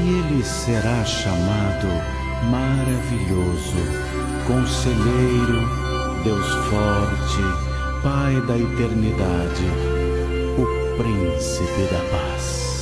E ele será chamado maravilhoso, conselheiro, Deus forte, Pai da eternidade, o príncipe da paz.